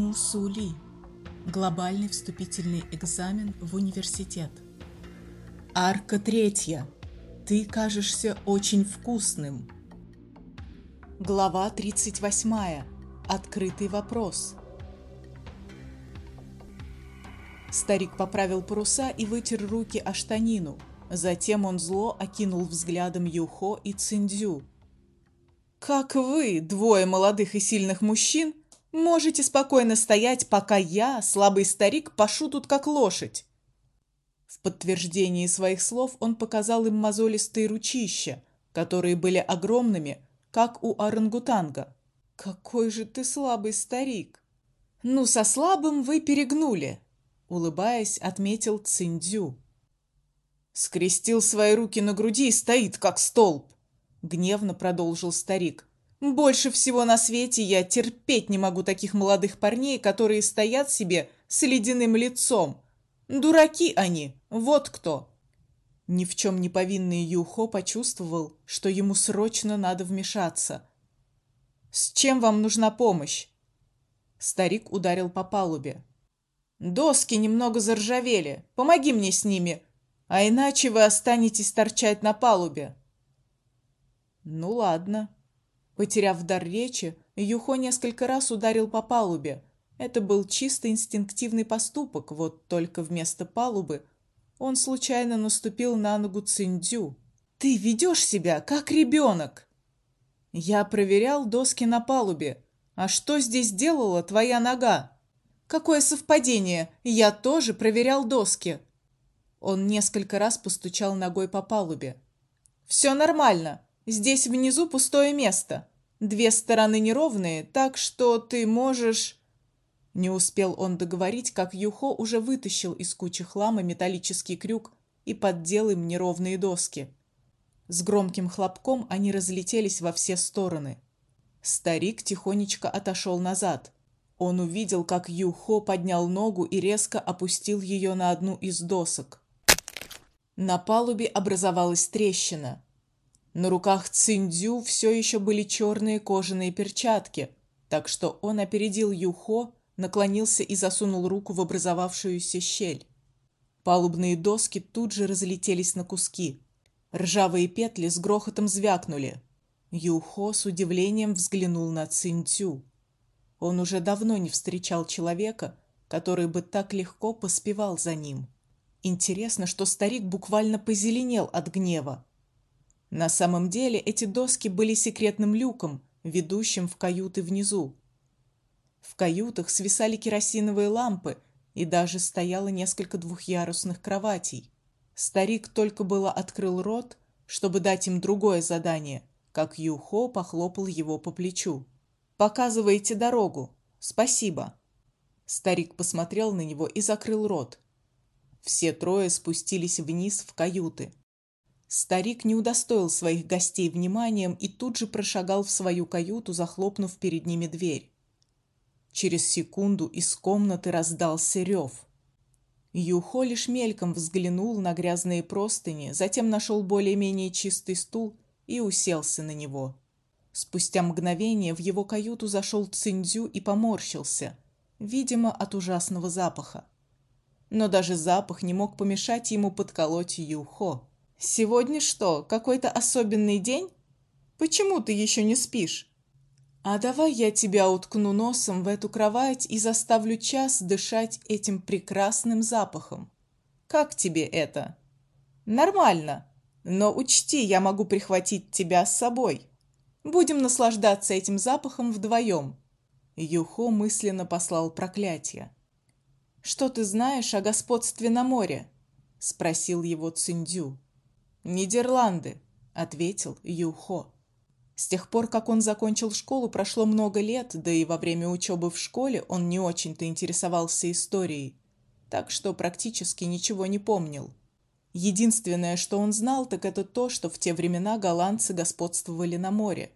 Мусули. Глобальный вступительный экзамен в университет. Арка третья. Ты кажешься очень вкусным. Глава 38. Открытый вопрос. Старик поправил паруса и вытер руки о штанину. Затем он зло окинул взглядом Юхо и Циндзю. Как вы, двое молодых и сильных мужчин, можете спокойно стоять, пока я, слабый старик, пашу тут как лошадь? В подтверждении своих слов он показал им мозолистые ручища, которые были огромными, как у орангутанга. Какой же ты слабый старик. Ну, со слабым вы перегнули, улыбаясь, отметил Циндзю. Скрестил свои руки на груди и стоит как столб, гневно продолжил старик. Больше всего на свете я терпеть не могу таких молодых парней, которые стоят себе с ледяным лицом. Дураки они, вот кто. Ни в чем не повинный Юхо почувствовал, что ему срочно надо вмешаться. С чем вам нужна помощь? Старик ударил по палубе. Доски немного заржавели. Помоги мне с ними, а иначе вы останетесь торчать на палубе. Ну ладно. Потеряв дар речи, Юхо несколько раз ударил по палубе. Это был чисто инстинктивный поступок, вот только вместо палубы он случайно наступил на ногу Циндзю. Ты ведешь себя как ребенок!» Я проверял доски на палубе. А что здесь делала твоя нога? Какое совпадение? Я тоже проверял доски. Он несколько раз постучал ногой по палубе. Все нормально. Здесь внизу пустое место. Две стороны неровные, так что ты можешь не успел он договорить, как Юхо уже вытащил из кучи хлама металлический крюк и поддел им неровные доски. С громким хлопком они разлетелись во все стороны. Старик тихонечко отошел назад. Он увидел, как Юхо поднял ногу и резко опустил ее на одну из досок. На палубе образовалась трещина. На руках Циндзю все еще были черные кожаные перчатки, так что он опередил Юхо наклонился и засунул руку в образовавшуюся щель. Палубные доски тут же разлетелись на куски. Ржавые петли с грохотом звякнули. Юхо с удивлением взглянул на Цинцю. Он уже давно не встречал человека, который бы так легко поспевал за ним. Интересно, что старик буквально позеленел от гнева. На самом деле эти доски были секретным люком, ведущим в каюты внизу. В каютах свисали керосиновые лампы, и даже стояло несколько двухъярусных кроватей. Старик только было открыл рот, чтобы дать им другое задание, как Юхо похлопал его по плечу. Показывайте дорогу. Спасибо. Старик посмотрел на него и закрыл рот. Все трое спустились вниз в каюты. Старик не удостоил своих гостей вниманием и тут же прошагал в свою каюту, захлопнув перед ними дверь. Через секунду из комнаты раздался рев. Юхо лишь мельком взглянул на грязные простыни, затем нашел более-менее чистый стул и уселся на него. Спустя мгновение в его каюту зашел Циндзю и поморщился, видимо, от ужасного запаха. Но даже запах не мог помешать ему подколоть Юхо. «Сегодня что, какой-то особенный день? Почему ты еще не спишь?» А давай я тебя уткну носом в эту кровать и заставлю час дышать этим прекрасным запахом. Как тебе это? Нормально. Но учти, я могу прихватить тебя с собой. Будем наслаждаться этим запахом вдвоем. Юхо мысленно послал проклятие. Что ты знаешь о господстве на море? спросил его Циндю. Нидерланды, ответил Юхо. С тех пор, как он закончил школу, прошло много лет, да и во время учебы в школе он не очень-то интересовался историей, так что практически ничего не помнил. Единственное, что он знал, так это то, что в те времена голландцы господствовали на море.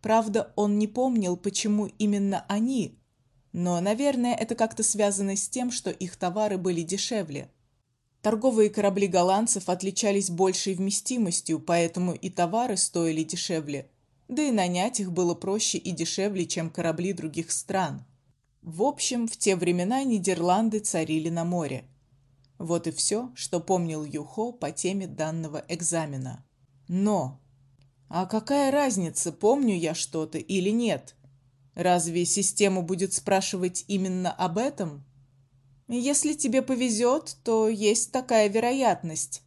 Правда, он не помнил, почему именно они, но, наверное, это как-то связано с тем, что их товары были дешевле. Торговые корабли голландцев отличались большей вместимостью, поэтому и товары стоили дешевле, да и нанять их было проще и дешевле, чем корабли других стран. В общем, в те времена Нидерланды царили на море. Вот и все, что помнил Юхо по теме данного экзамена. Но... А какая разница, помню я что-то или нет? Разве система будет спрашивать именно об этом? Если тебе повезет, то есть такая вероятность.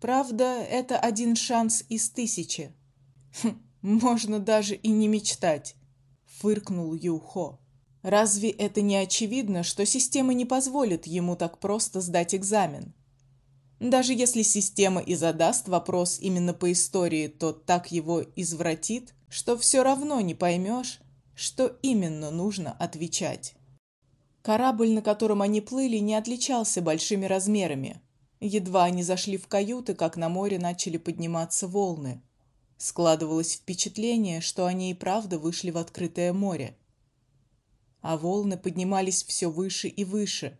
Правда, это один шанс из тысячи. Хм, можно даже и не мечтать, фыркнул Юхо. Разве это не очевидно, что система не позволит ему так просто сдать экзамен? Даже если система и задаст вопрос именно по истории, то так его извратит, что все равно не поймешь, что именно нужно отвечать. Корабль, на котором они плыли, не отличался большими размерами. Едва они зашли в каюты, как на море начали подниматься волны. Складывалось впечатление, что они и правда вышли в открытое море а волны поднимались все выше и выше.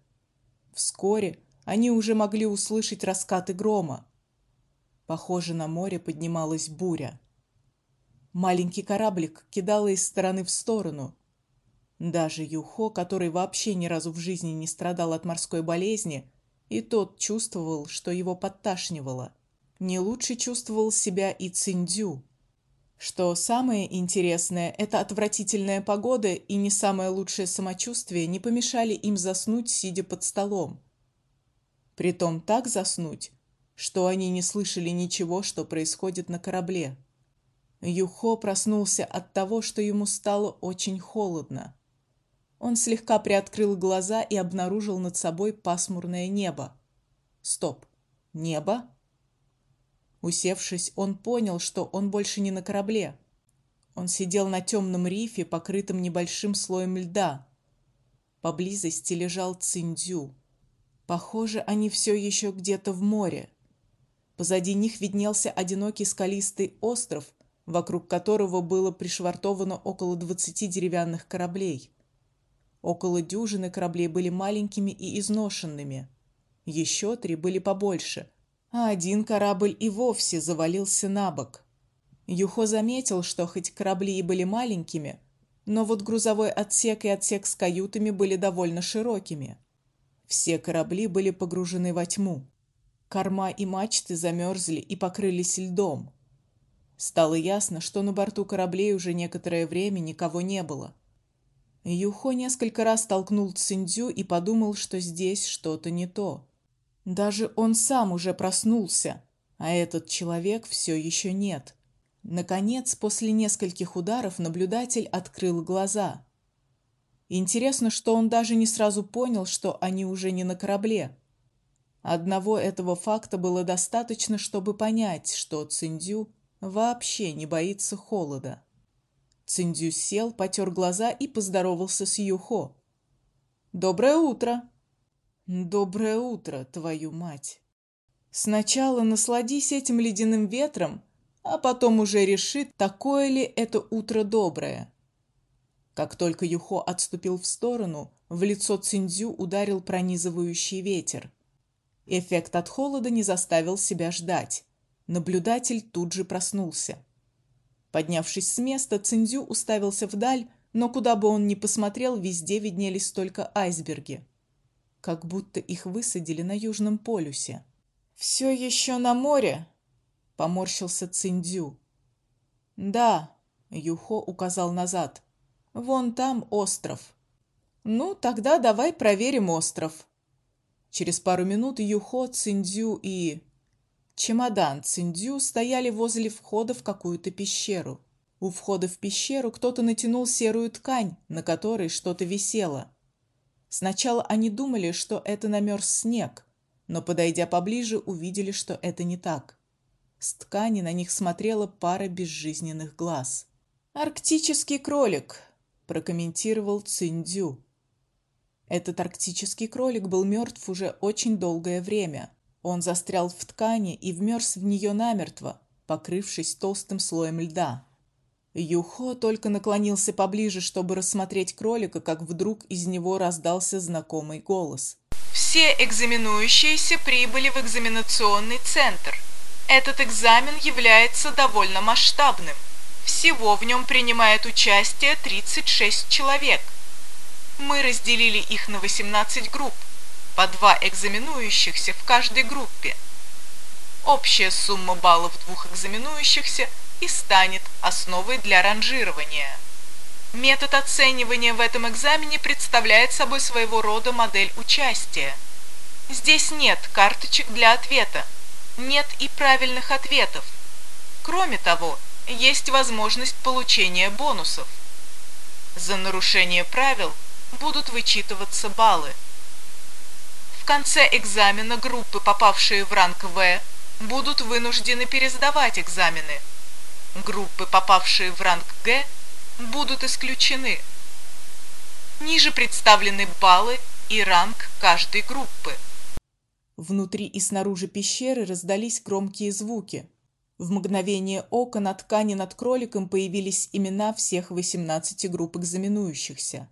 Вскоре они уже могли услышать раскаты грома. Похоже, на море поднималась буря. Маленький кораблик кидало из стороны в сторону. Даже Юхо, который вообще ни разу в жизни не страдал от морской болезни, и тот чувствовал, что его подташнивало. Не лучше чувствовал себя и Циндзю. Что самое интересное, эта отвратительная погода и не самое лучшее самочувствие не помешали им заснуть, сидя под столом. Притом так заснуть, что они не слышали ничего, что происходит на корабле. Юхо проснулся от того, что ему стало очень холодно. Он слегка приоткрыл глаза и обнаружил над собой пасмурное небо. Стоп. Небо? Усевшись, он понял, что он больше не на корабле. Он сидел на темном рифе, покрытом небольшим слоем льда. Поблизости лежал Циндзю. Похоже, они все еще где-то в море. Позади них виднелся одинокий скалистый остров, вокруг которого было пришвартовано около двадцати деревянных кораблей. Около дюжины кораблей были маленькими и изношенными. Еще три были побольше, а один корабль и вовсе завалился на бок. Юхо заметил, что хоть корабли и были маленькими, но вот грузовой отсек и отсек с каютами были довольно широкими. Все корабли были погружены во тьму. Корма и мачты замерзли и покрылись льдом. Стало ясно, что на борту кораблей уже некоторое время никого не было. Юхо несколько раз толкнул Циндзю и подумал, что здесь что-то не то. Даже он сам уже проснулся, а этот человек все еще нет. Наконец, после нескольких ударов наблюдатель открыл глаза. Интересно, что он даже не сразу понял, что они уже не на корабле. Одного этого факта было достаточно, чтобы понять, что Циндю вообще не боится холода. Циндю сел, потер глаза и поздоровался с Юхо. «Доброе утро!» Доброе утро, твою мать. Сначала насладись этим ледяным ветром, а потом уже реши, такое ли это утро доброе. Как только Юхо отступил в сторону, в лицо Циндзю ударил пронизывающий ветер. Эффект от холода не заставил себя ждать. Наблюдатель тут же проснулся. Поднявшись с места, Циндзю уставился вдаль, но куда бы он ни посмотрел, везде виднелись только айсберги как будто их высадили на Южном полюсе. «Все еще на море?» — поморщился Циндзю. «Да», — Юхо указал назад. «Вон там остров». «Ну, тогда давай проверим остров». Через пару минут Юхо, Циндзю и... Чемодан Циндзю стояли возле входа в какую-то пещеру. У входа в пещеру кто-то натянул серую ткань, на которой что-то висело. Сначала они думали, что это намерз снег, но, подойдя поближе, увидели, что это не так. С ткани на них смотрела пара безжизненных глаз. «Арктический кролик», – прокомментировал Циндзю. Этот арктический кролик был мертв уже очень долгое время. Он застрял в ткани и вмерз в нее намертво, покрывшись толстым слоем льда. Юхо только наклонился поближе, чтобы рассмотреть кролика, как вдруг из него раздался знакомый голос. Все экзаменующиеся прибыли в экзаменационный центр. Этот экзамен является довольно масштабным. Всего в нем принимает участие 36 человек. Мы разделили их на 18 групп, по два экзаменующихся в каждой группе. Общая сумма баллов двух экзаменующихся и станет основой для ранжирования. Метод оценивания в этом экзамене представляет собой своего рода модель участия. Здесь нет карточек для ответа, нет и правильных ответов. Кроме того, есть возможность получения бонусов. За нарушение правил будут вычитываться баллы. Конце экзамена группы, попавшие в ранг В, будут вынуждены пересдавать экзамены. Группы, попавшие в ранг Г, будут исключены. Ниже представлены баллы и ранг каждой группы. Внутри и снаружи пещеры раздались громкие звуки. В мгновение ока на ткани над кроликом появились имена всех 18 групп экзаменующихся.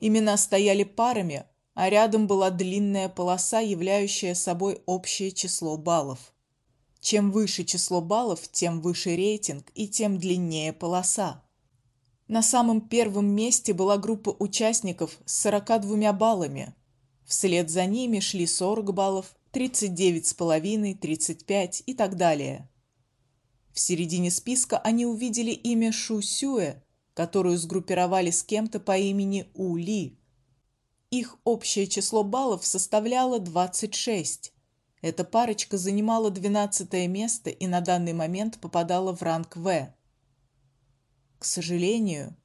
Имена стояли парами, а рядом была длинная полоса, являющая собой общее число баллов. Чем выше число баллов, тем выше рейтинг и тем длиннее полоса. На самом первом месте была группа участников с 42 баллами. Вслед за ними шли 40 баллов, 39,5, 35 и так далее. В середине списка они увидели имя Шу Сюэ, которую сгруппировали с кем-то по имени У Ли. Их общее число баллов составляло 26. Эта парочка занимала 12 место и на данный момент попадала в ранг В. К сожалению,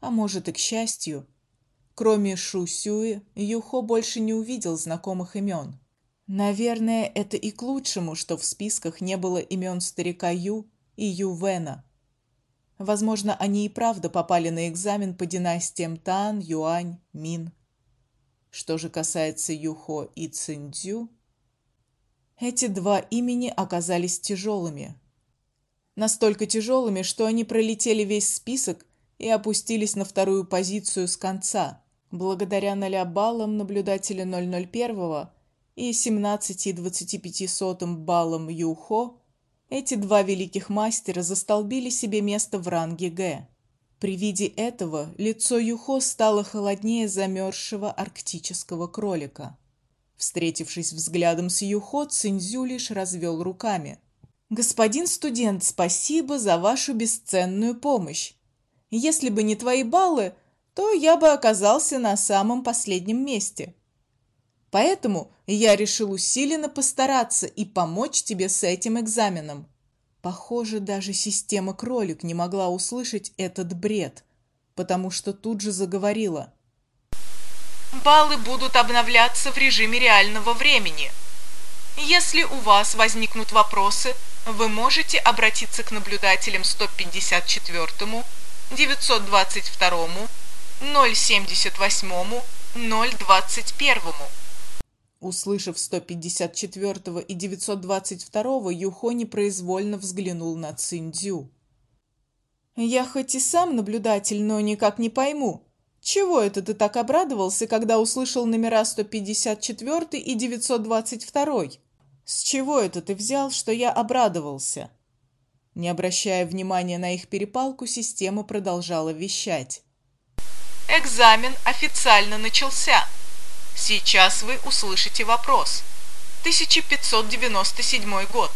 а может и к счастью, кроме Шу Сюи, Юхо больше не увидел знакомых имен. Наверное, это и к лучшему, что в списках не было имен старика Ю и Ю Вена. Возможно, они и правда попали на экзамен по династиям Тан, Юань, Мин. Что же касается Юхо и Циндзю, эти два имени оказались тяжелыми. Настолько тяжелыми, что они пролетели весь список и опустились на вторую позицию с конца, благодаря 0 баллам наблюдателя 001 и 17,25 баллам Юхо, эти два великих мастера застолбили себе место в ранге Г. При виде этого лицо Юхо стало холоднее замерзшего арктического кролика. Встретившись взглядом с Юхо, Цинзю лишь развел руками. «Господин студент, спасибо за вашу бесценную помощь. Если бы не твои баллы, то я бы оказался на самом последнем месте. Поэтому я решил усиленно постараться и помочь тебе с этим экзаменом». Похоже, даже система кролик не могла услышать этот бред, потому что тут же заговорила – баллы будут обновляться в режиме реального времени. Если у вас возникнут вопросы, вы можете обратиться к наблюдателям 154, 922, 078, 021. Услышав 154 и 922, Юхо непроизвольно взглянул на Циндзю. «Я хоть и сам наблюдатель, но никак не пойму, чего это ты так обрадовался, когда услышал номера 154 и 922? С чего это ты взял, что я обрадовался? Не обращая внимания на их перепалку, система продолжала вещать. Экзамен официально начался. Сейчас вы услышите вопрос. 1597 год.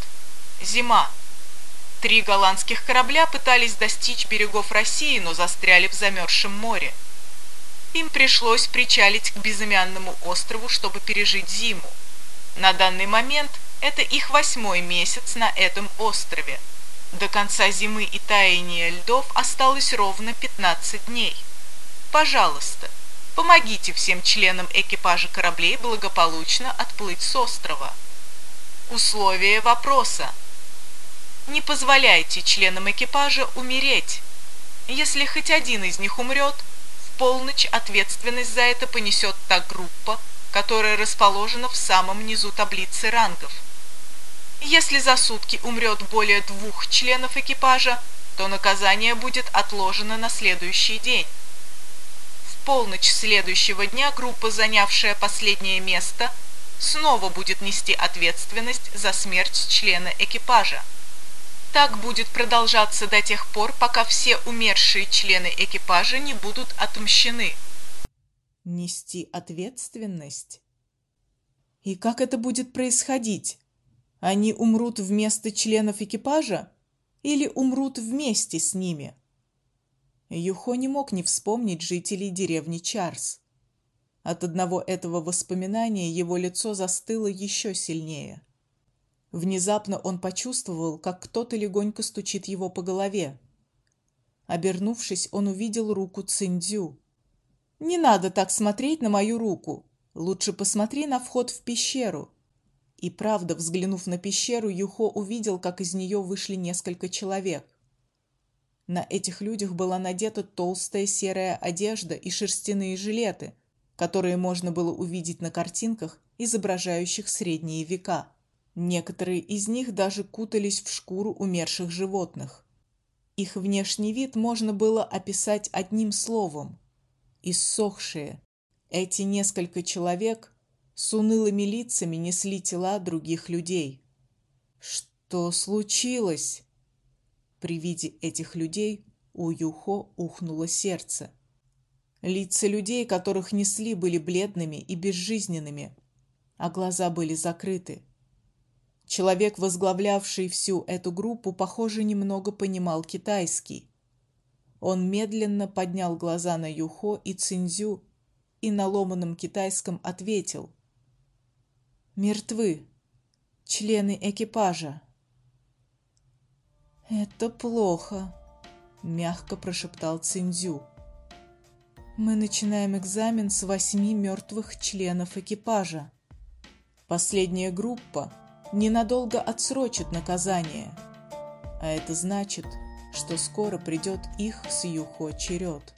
Зима. Три голландских корабля пытались достичь берегов России, но застряли в замерзшем море. Им пришлось причалить к безымянному острову, чтобы пережить зиму. На данный момент это их восьмой месяц на этом острове. До конца зимы и таяния льдов осталось ровно 15 дней. Пожалуйста, помогите всем членам экипажа кораблей благополучно отплыть с острова. Условие вопроса. Не позволяйте членам экипажа умереть. Если хоть один из них умрет, полночь ответственность за это понесет та группа, которая расположена в самом низу таблицы рангов. Если за сутки умрет более двух членов экипажа, то наказание будет отложено на следующий день. Полночь следующего дня группа, занявшая последнее место, снова будет нести ответственность за смерть члена экипажа. Так будет продолжаться до тех пор, пока все умершие члены экипажа не будут отмщены. Нести ответственность? И как это будет происходить? Они умрут вместо членов экипажа или умрут вместе с ними? Юхо не мог не вспомнить жителей деревни Чарс. От одного этого воспоминания его лицо застыло еще сильнее. Внезапно он почувствовал, как кто-то легонько стучит его по голове. Обернувшись, он увидел руку Циндзю. «Не надо так смотреть на мою руку. Лучше посмотри на вход в пещеру». И правда, взглянув на пещеру, Юхо увидел, как из нее вышли несколько человек. На этих людях была надета толстая серая одежда и шерстяные жилеты, которые можно было увидеть на картинках, изображающих средние века. Некоторые из них даже кутались в шкуру умерших животных. Их внешний вид можно было описать одним словом – иссохшие. Эти несколько человек с унылыми лицами несли тела других людей. Что случилось? При виде этих людей у Юхо ухнуло сердце. Лица людей, которых несли, были бледными и безжизненными, а глаза были закрыты. Человек, возглавлявший всю эту группу, похоже, немного понимал китайский. Он медленно поднял глаза на Юхо и Цинзю и на ломаном китайском ответил. «Мертвы. Члены экипажа». «Это плохо», — мягко прошептал Цинзю. Мы начинаем экзамен с восьми мертвых членов экипажа. Последняя группа ненадолго отсрочит наказание, а это значит, что скоро придет их с Юхо черед.